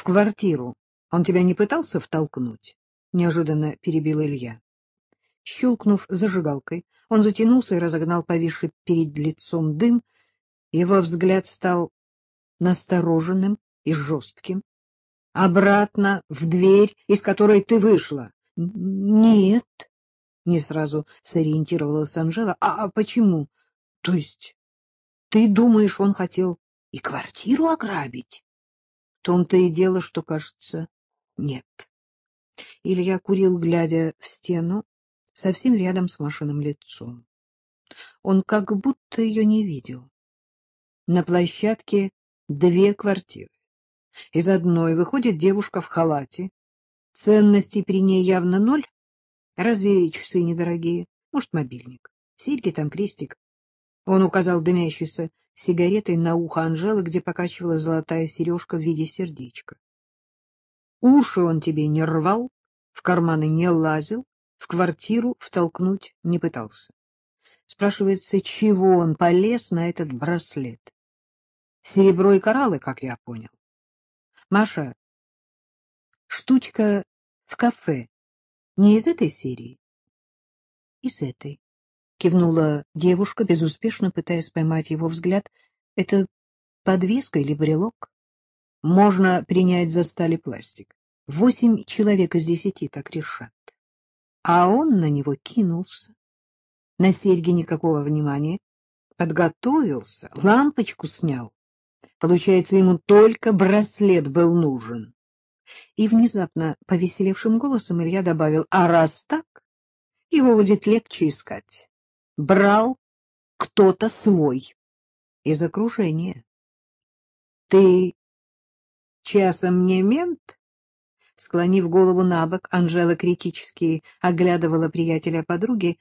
в квартиру он тебя не пытался втолкнуть? — неожиданно перебил Илья. Щелкнув зажигалкой, он затянулся и разогнал повисший перед лицом дым. Его взгляд стал настороженным и жестким. — Обратно в дверь, из которой ты вышла. — Нет, — не сразу сориентировалась Анжела. А, — А почему? То есть ты думаешь, он хотел и квартиру ограбить? Том-то и дело, что, кажется, нет. Илья курил, глядя в стену, совсем рядом с Машиным лицом. Он как будто ее не видел. На площадке две квартиры. Из одной выходит девушка в халате. Ценностей при ней явно ноль. Разве часы недорогие? Может, мобильник? Серьги там, крестик. Он указал дымящейся сигаретой на ухо Анжелы, где покачивалась золотая сережка в виде сердечка. Уши он тебе не рвал, в карманы не лазил, в квартиру втолкнуть не пытался. Спрашивается, чего он полез на этот браслет? Серебро и кораллы, как я понял. Маша, штучка в кафе не из этой серии? Из этой кивнула девушка, безуспешно пытаясь поймать его взгляд. Это подвеска или брелок? Можно принять за стали пластик. Восемь человек из десяти так решат. А он на него кинулся. На серьги никакого внимания. Подготовился, лампочку снял. Получается, ему только браслет был нужен. И внезапно повеселевшим голосом Илья добавил, а раз так, его будет легче искать брал кто-то свой из окружения. — Ты часом не мент? Склонив голову на бок, Анжела критически оглядывала приятеля подруги.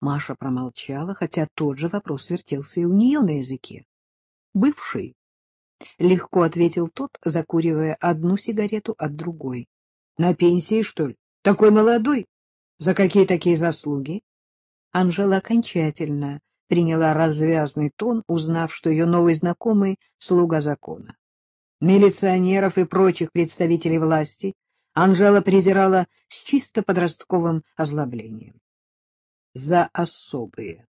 Маша промолчала, хотя тот же вопрос вертелся и у нее на языке. — Бывший. — легко ответил тот, закуривая одну сигарету от другой. — На пенсии, что ли? Такой молодой? За какие такие заслуги? Анжела окончательно приняла развязный тон, узнав, что ее новый знакомый — слуга закона. Милиционеров и прочих представителей власти Анжела презирала с чисто подростковым озлоблением. За особые.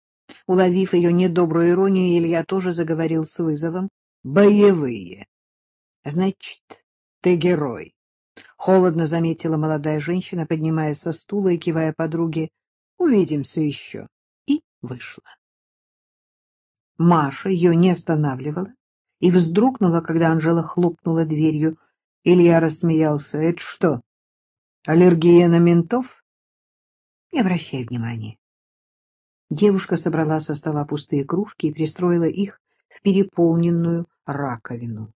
Уловив ее недобрую иронию, Илья тоже заговорил с вызовом. Боевые. Значит, ты герой. Холодно заметила молодая женщина, поднимаясь со стула и кивая подруге. Увидимся еще. И вышла. Маша ее не останавливала и вздрогнула, когда Анжела хлопнула дверью. Илья рассмеялся. — Это что, аллергия на ментов? — Не обращай внимания. Девушка собрала со стола пустые кружки и пристроила их в переполненную раковину.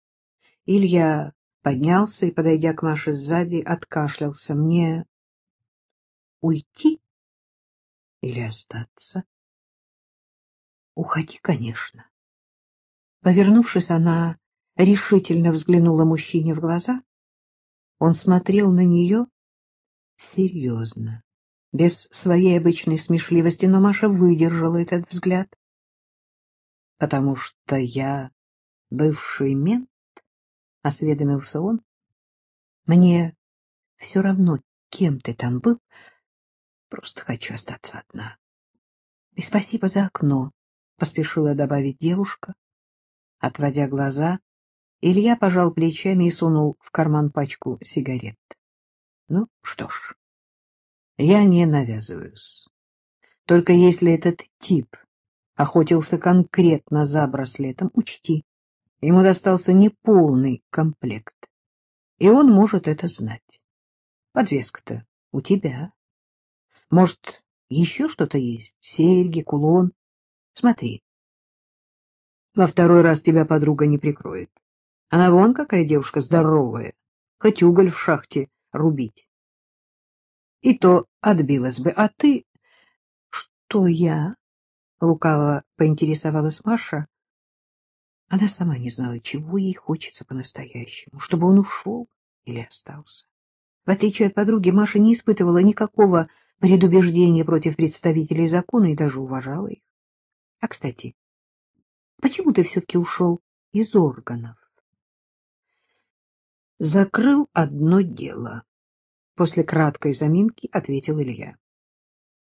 Илья поднялся и, подойдя к Маше сзади, откашлялся. — Мне уйти? Или остаться? Уходи, конечно. Повернувшись, она решительно взглянула мужчине в глаза. Он смотрел на нее серьезно, без своей обычной смешливости, но Маша выдержала этот взгляд. — Потому что я бывший мент, — осведомился он. — Мне все равно, кем ты там был, — Просто хочу остаться одна. И спасибо за окно, — поспешила добавить девушка. Отводя глаза, Илья пожал плечами и сунул в карман пачку сигарет. Ну, что ж, я не навязываюсь. Только если этот тип охотился конкретно за браслетом, учти, ему достался неполный комплект, и он может это знать. Подвеска-то у тебя. Может, еще что-то есть? Серьги, кулон? Смотри. Во второй раз тебя подруга не прикроет. Она вон какая девушка здоровая, хоть уголь в шахте рубить. И то отбилась бы. А ты... Что я? Лукаво поинтересовалась Маша. Она сама не знала, чего ей хочется по-настоящему, чтобы он ушел или остался. В отличие от подруги, Маша не испытывала никакого предубеждения против представителей закона и даже уважала их. А, кстати, почему ты все-таки ушел из органов? закрыл одно дело. После краткой заминки ответил Илья.